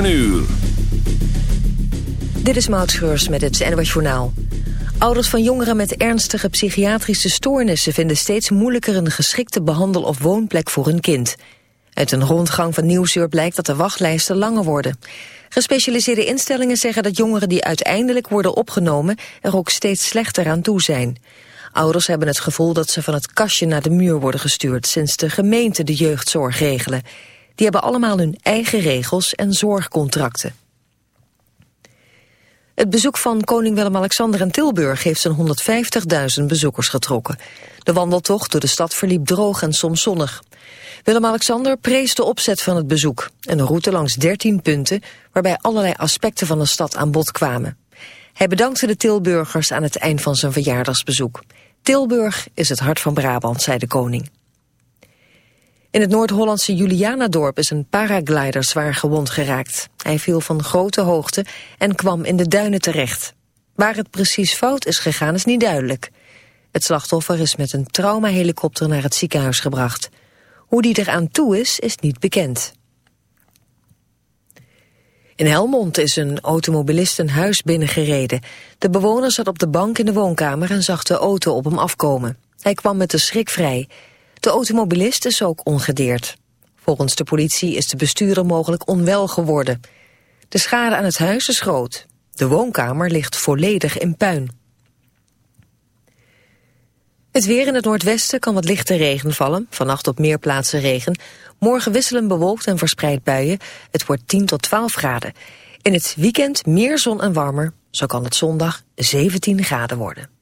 Uur. Dit is Maud met het NWS Journaal. Ouders van jongeren met ernstige psychiatrische stoornissen... vinden steeds moeilijker een geschikte behandel- of woonplek voor hun kind. Uit een rondgang van Nieuwsuur blijkt dat de wachtlijsten langer worden. Gespecialiseerde instellingen zeggen dat jongeren die uiteindelijk worden opgenomen... er ook steeds slechter aan toe zijn. Ouders hebben het gevoel dat ze van het kastje naar de muur worden gestuurd... sinds de gemeente de jeugdzorg regelen... Die hebben allemaal hun eigen regels en zorgcontracten. Het bezoek van koning Willem-Alexander in Tilburg heeft zijn 150.000 bezoekers getrokken. De wandeltocht door de stad verliep droog en soms zonnig. Willem-Alexander prees de opzet van het bezoek. Een route langs 13 punten waarbij allerlei aspecten van de stad aan bod kwamen. Hij bedankte de Tilburgers aan het eind van zijn verjaardagsbezoek. Tilburg is het hart van Brabant, zei de koning. In het Noord-Hollandse Julianadorp is een paraglider zwaar gewond geraakt. Hij viel van grote hoogte en kwam in de duinen terecht. Waar het precies fout is gegaan is niet duidelijk. Het slachtoffer is met een traumahelikopter naar het ziekenhuis gebracht. Hoe die eraan toe is, is niet bekend. In Helmond is een automobilist een huis binnengereden. De bewoner zat op de bank in de woonkamer en zag de auto op hem afkomen. Hij kwam met de schrik vrij. De automobilist is ook ongedeerd. Volgens de politie is de bestuurder mogelijk onwel geworden. De schade aan het huis is groot. De woonkamer ligt volledig in puin. Het weer in het noordwesten kan wat lichte regen vallen. Vannacht op meer plaatsen regen. Morgen wisselen bewolkt en verspreid buien. Het wordt 10 tot 12 graden. In het weekend meer zon en warmer. Zo kan het zondag 17 graden worden.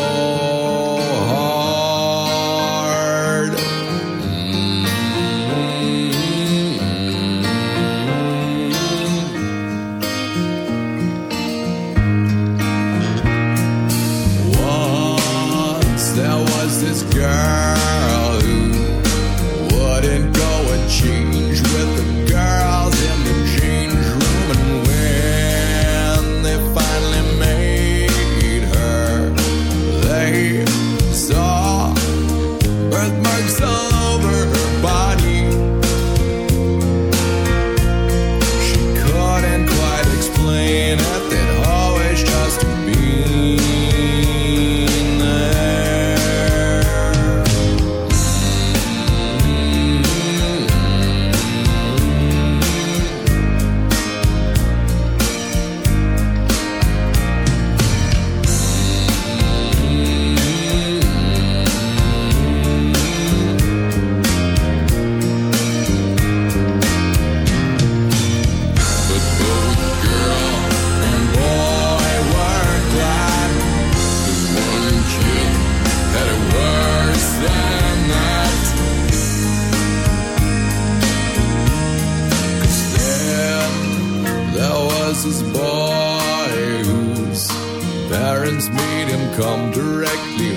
Come directly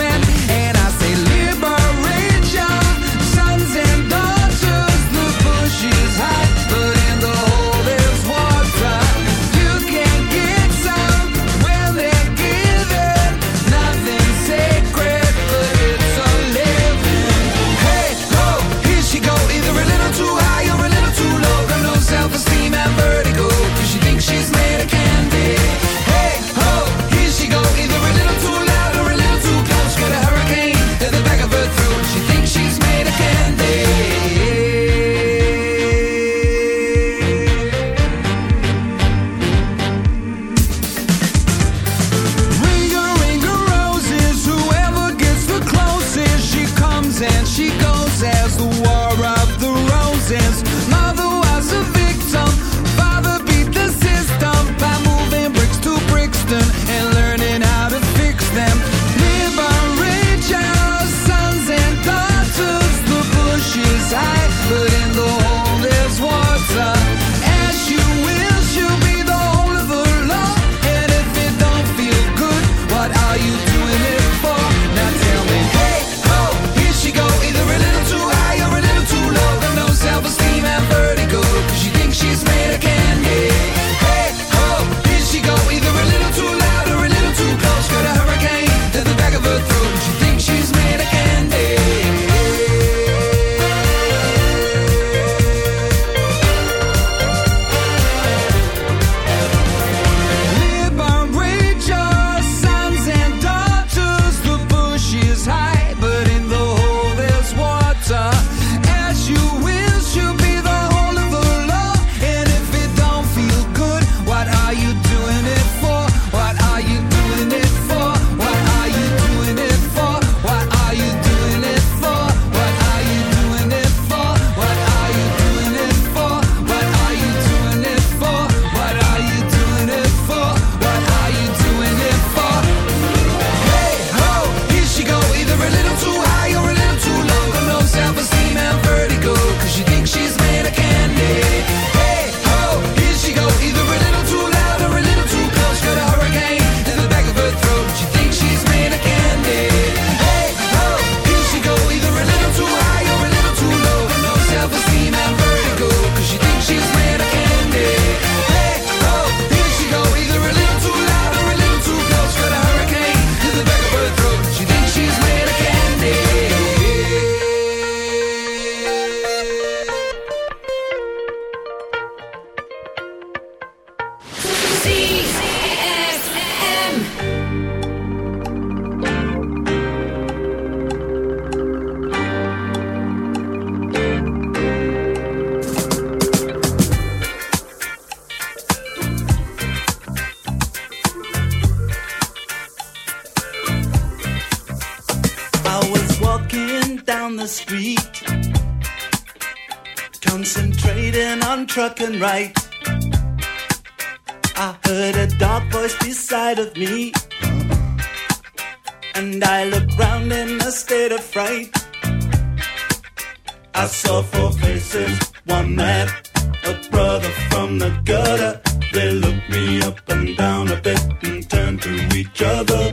man and i in a state of fright. I saw four faces, one man, a brother from the gutter. They looked me up and down a bit and turned to each other.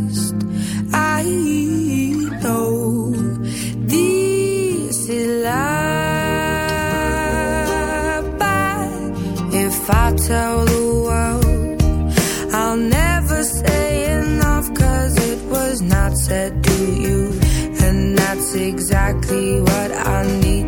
Tell the world, I'll never say enough. Cause it was not said to you. And that's exactly what I need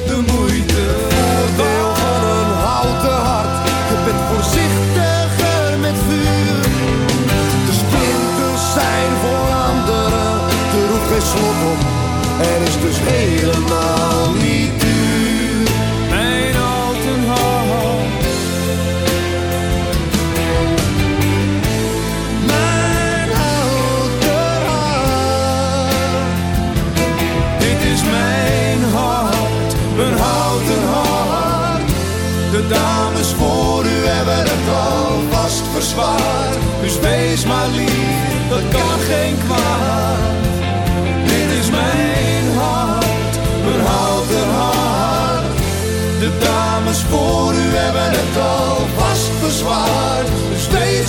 Er is dus helemaal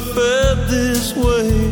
felt this way.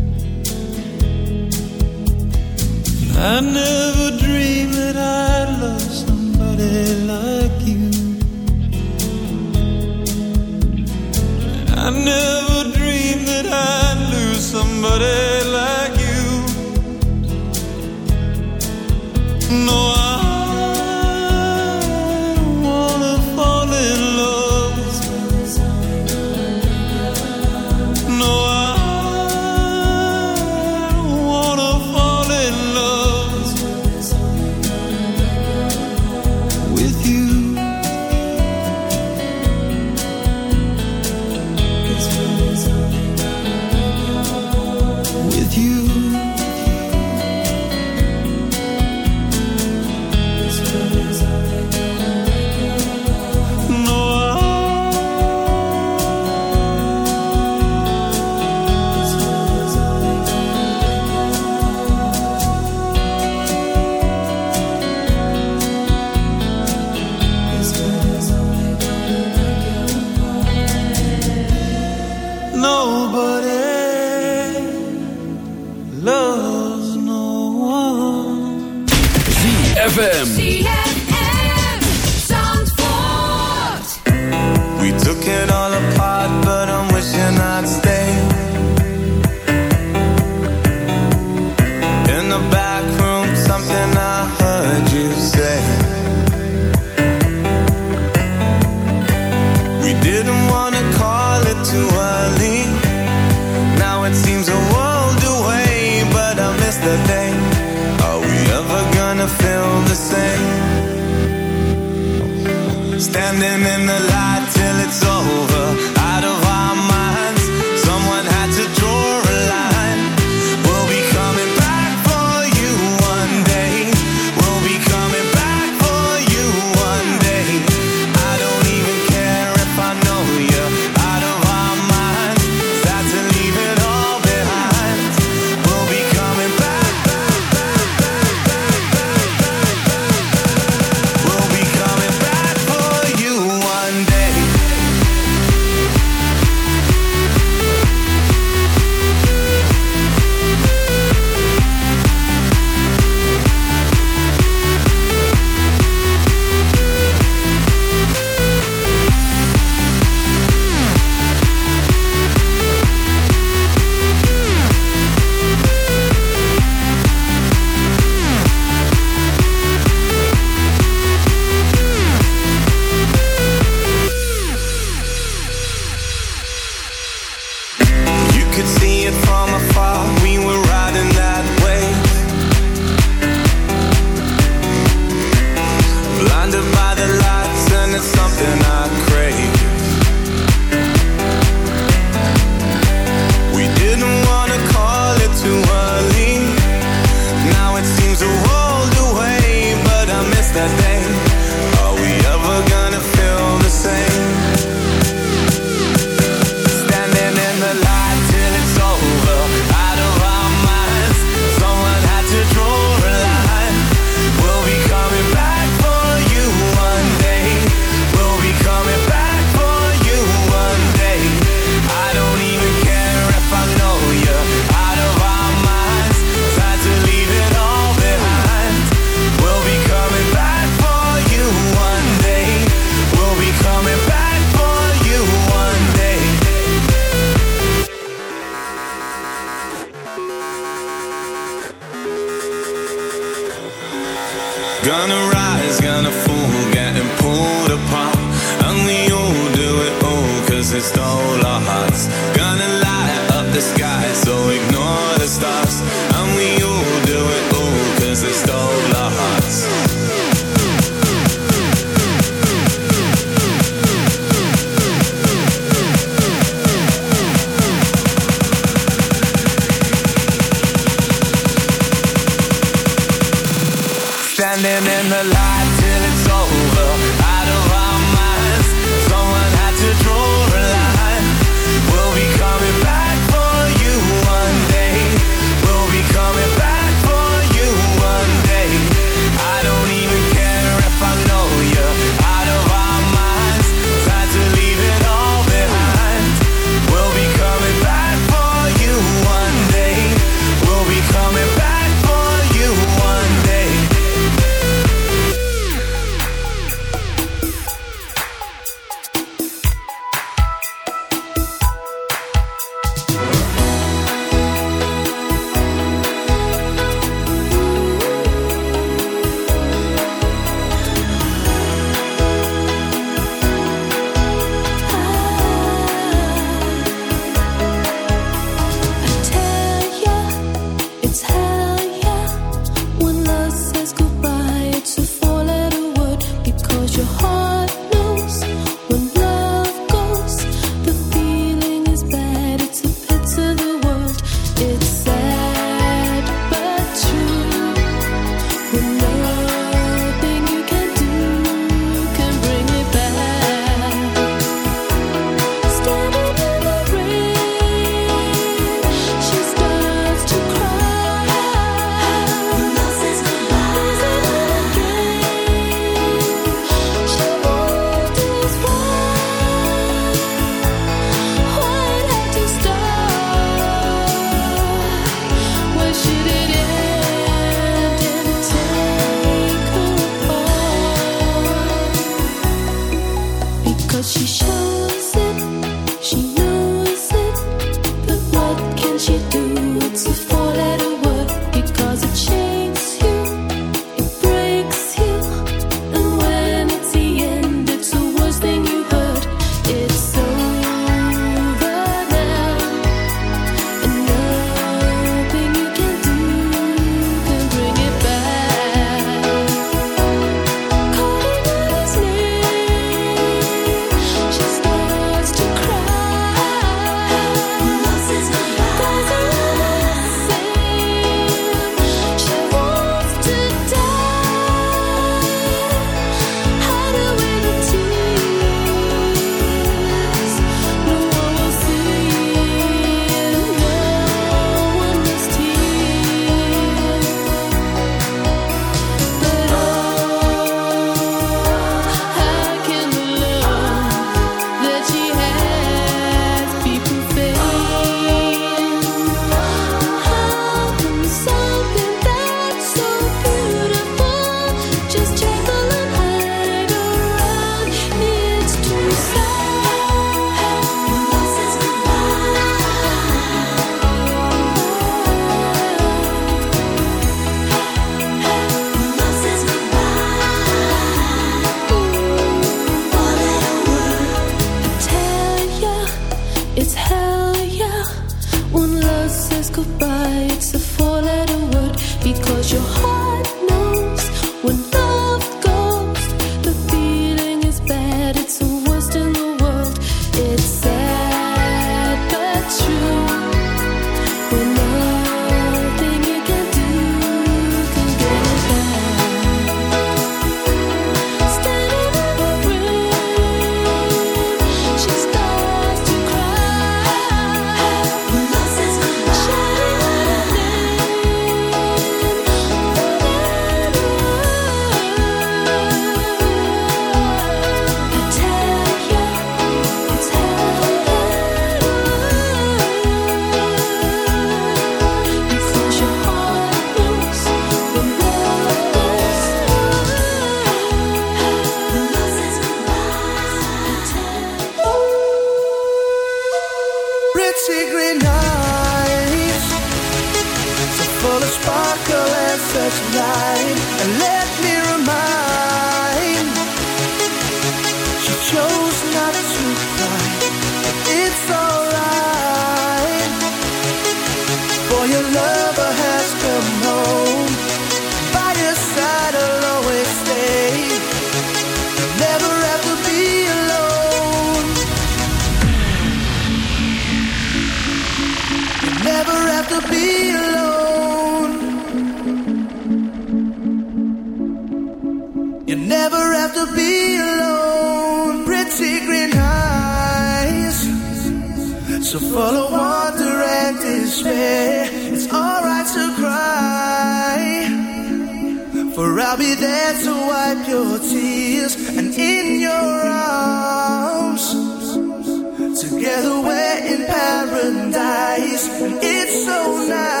It's so nice.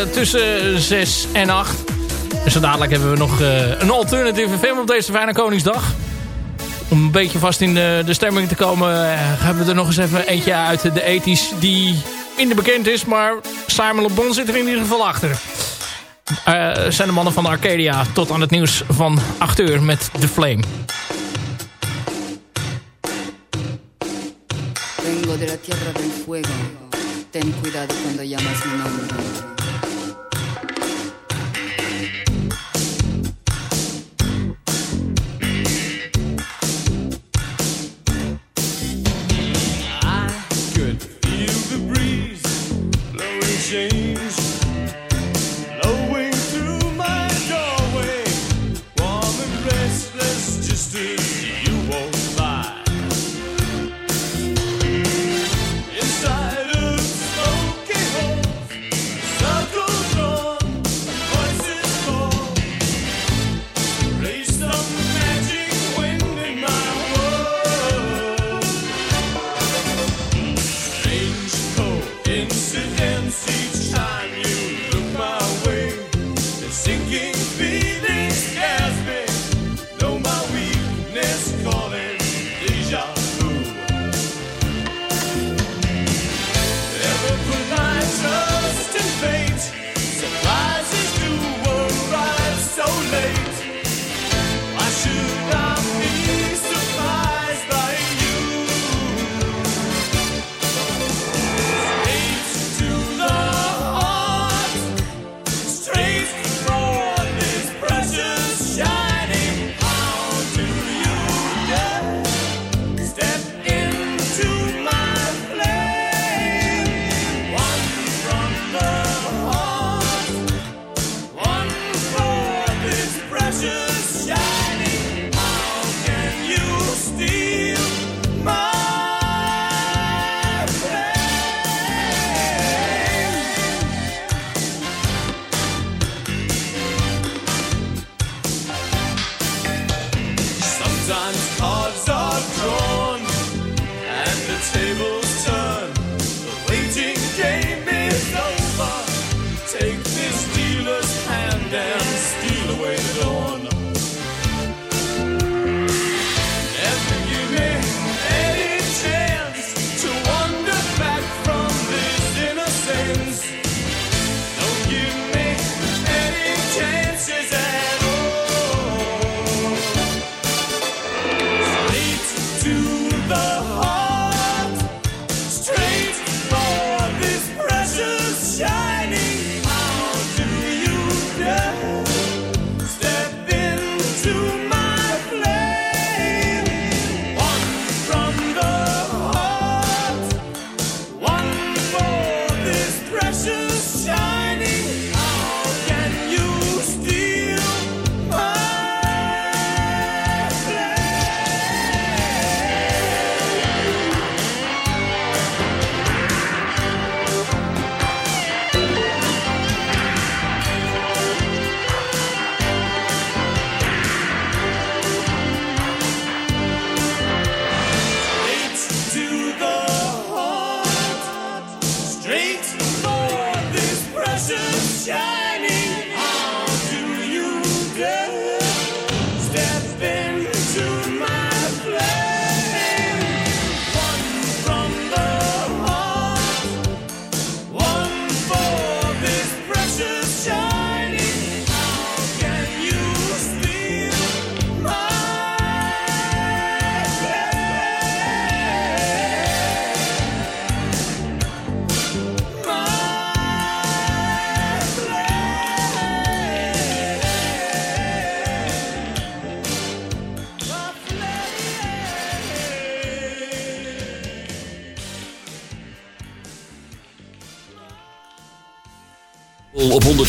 Eh, tussen 6 en 8. Dus zo dadelijk hebben we nog eh, een alternatieve film op deze fijne Koningsdag. Om een beetje vast in de, de stemming te komen... Eh, hebben we er nog eens even eentje uit de ethisch die in de bekend is. Maar Simon Le Bon zit er in ieder geval achter. Uh, zijn de mannen van Arcadia tot aan het nieuws van 8 uur met The Flame. Vengo de la tierra del fuego. Ten cuidado cuando llamas mi nombre.